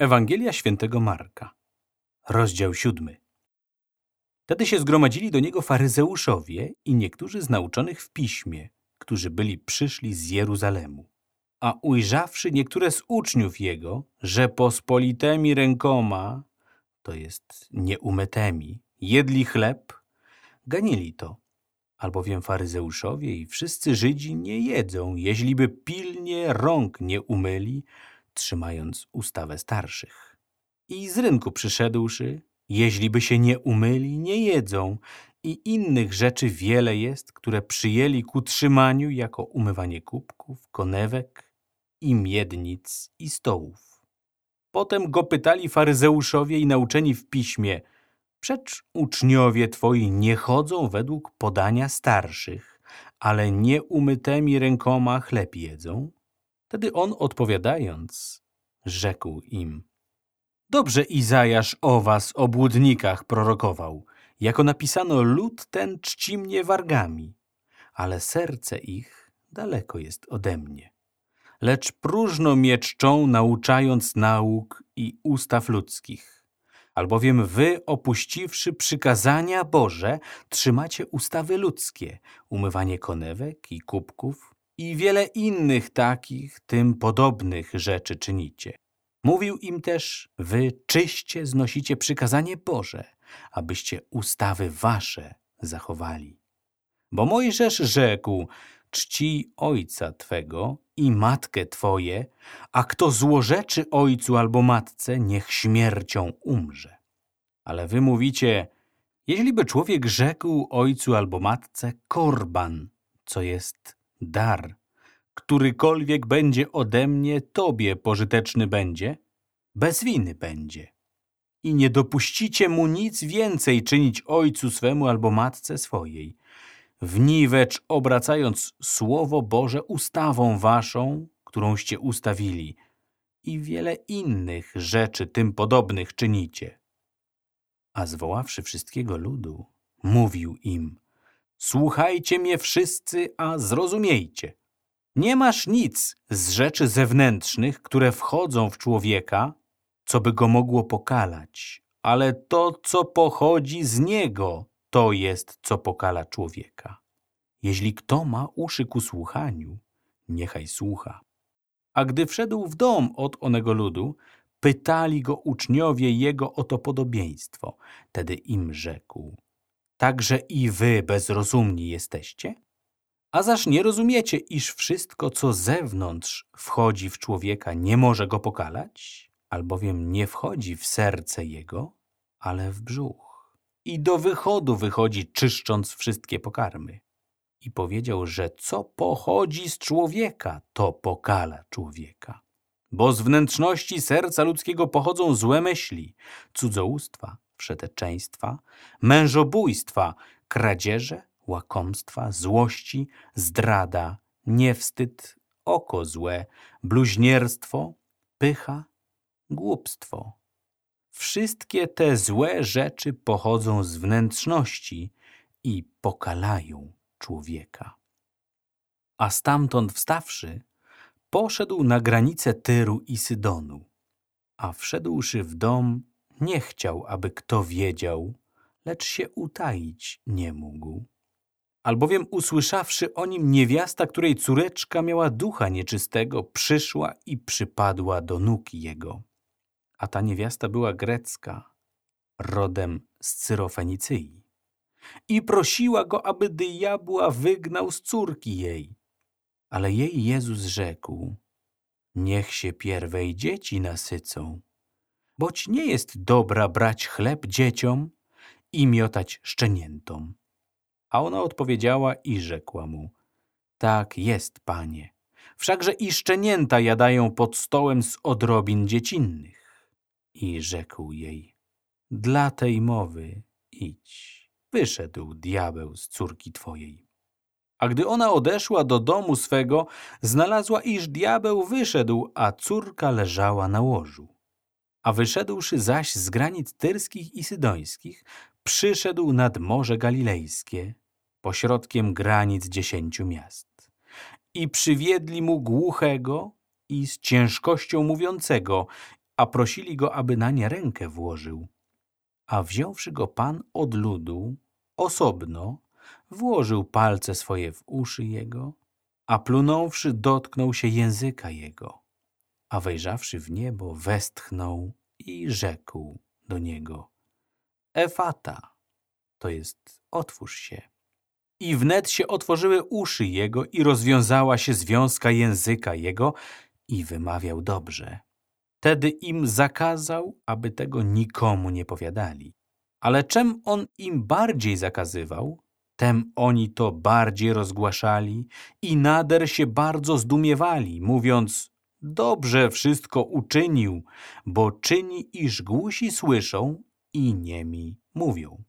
Ewangelia świętego Marka, rozdział siódmy. Wtedy się zgromadzili do niego faryzeuszowie i niektórzy z nauczonych w piśmie, którzy byli przyszli z Jeruzalemu. A ujrzawszy niektóre z uczniów jego, że pospolitymi rękoma, to jest nieumytymi, jedli chleb, ganili to, albowiem faryzeuszowie i wszyscy Żydzi nie jedzą, jeźliby pilnie rąk nie umyli, trzymając ustawę starszych. I z rynku przyszedłszy, jeźliby się nie umyli, nie jedzą i innych rzeczy wiele jest, które przyjęli ku trzymaniu jako umywanie kubków, konewek i miednic i stołów. Potem go pytali faryzeuszowie i nauczeni w piśmie, Przecz uczniowie twoi nie chodzą według podania starszych, ale nie umytymi rękoma chleb jedzą? Wtedy on odpowiadając, rzekł im, Dobrze Izajasz o was, obłudnikach, prorokował, jako napisano, lud ten czci mnie wargami, ale serce ich daleko jest ode mnie. Lecz próżno mnie czczą, nauczając nauk i ustaw ludzkich. Albowiem wy, opuściwszy przykazania Boże, trzymacie ustawy ludzkie, umywanie konewek i kubków, i wiele innych takich, tym podobnych rzeczy czynicie. Mówił im też, wy czyście znosicie przykazanie Boże, abyście ustawy wasze zachowali. Bo Mojżesz rzekł, czci ojca twego i matkę twoje, a kto złorzeczy ojcu albo matce, niech śmiercią umrze. Ale wy mówicie, jeśli by człowiek rzekł ojcu albo matce korban, co jest dar, którykolwiek będzie ode mnie, tobie pożyteczny będzie, bez winy będzie. I nie dopuścicie mu nic więcej czynić ojcu swemu albo matce swojej. Wniwecz obracając Słowo Boże ustawą waszą, którąście ustawili, i wiele innych rzeczy tym podobnych czynicie. A zwoławszy wszystkiego ludu, mówił im, słuchajcie mnie wszyscy, a zrozumiejcie. Nie masz nic z rzeczy zewnętrznych, które wchodzą w człowieka, co by go mogło pokalać, ale to, co pochodzi z niego, to jest, co pokala człowieka. Jeśli kto ma uszy ku słuchaniu, niechaj słucha. A gdy wszedł w dom od onego ludu, pytali go uczniowie jego o to podobieństwo. Tedy im rzekł, także i wy bezrozumni jesteście? A zaż nie rozumiecie, iż wszystko, co zewnątrz wchodzi w człowieka, nie może go pokalać? Albowiem nie wchodzi w serce jego, ale w brzuch. I do wychodu wychodzi, czyszcząc wszystkie pokarmy. I powiedział, że co pochodzi z człowieka, to pokala człowieka. Bo z wnętrzności serca ludzkiego pochodzą złe myśli, cudzołóstwa, wszeteczeństwa, mężobójstwa, kradzieże, łakomstwa, złości, zdrada, niewstyd, oko złe, bluźnierstwo, pycha, głupstwo. Wszystkie te złe rzeczy pochodzą z wnętrzności i pokalają człowieka. A stamtąd wstawszy, poszedł na granicę Tyru i Sydonu, a wszedłszy w dom, nie chciał, aby kto wiedział, lecz się utaić nie mógł. Albowiem usłyszawszy o nim niewiasta, której córeczka miała ducha nieczystego, przyszła i przypadła do nóg jego. A ta niewiasta była grecka, rodem z Cyrofenicyi. I prosiła go, aby diabła wygnał z córki jej. Ale jej Jezus rzekł, niech się pierwej dzieci nasycą, boć nie jest dobra brać chleb dzieciom i miotać szczeniętom. A ona odpowiedziała i rzekła mu, tak jest, panie. Wszakże i szczenięta jadają pod stołem z odrobin dziecinnych. I rzekł jej, dla tej mowy idź. Wyszedł diabeł z córki twojej. A gdy ona odeszła do domu swego, znalazła, iż diabeł wyszedł, a córka leżała na łożu. A wyszedłszy zaś z granic tyrskich i sydońskich, przyszedł nad Morze Galilejskie, pośrodkiem granic dziesięciu miast. I przywiedli mu głuchego i z ciężkością mówiącego, a prosili go, aby na nie rękę włożył. A wziąwszy go Pan od ludu, osobno, włożył palce swoje w uszy jego, a plunąwszy dotknął się języka jego, a wejrzawszy w niebo westchnął i rzekł do niego Efata, to jest otwórz się. I wnet się otworzyły uszy jego i rozwiązała się związka języka jego i wymawiał dobrze. Tedy im zakazał, aby tego nikomu nie powiadali. Ale czem on im bardziej zakazywał, tem oni to bardziej rozgłaszali i nader się bardzo zdumiewali, mówiąc Dobrze wszystko uczynił, bo czyni, iż głusi słyszą i niemi mówią.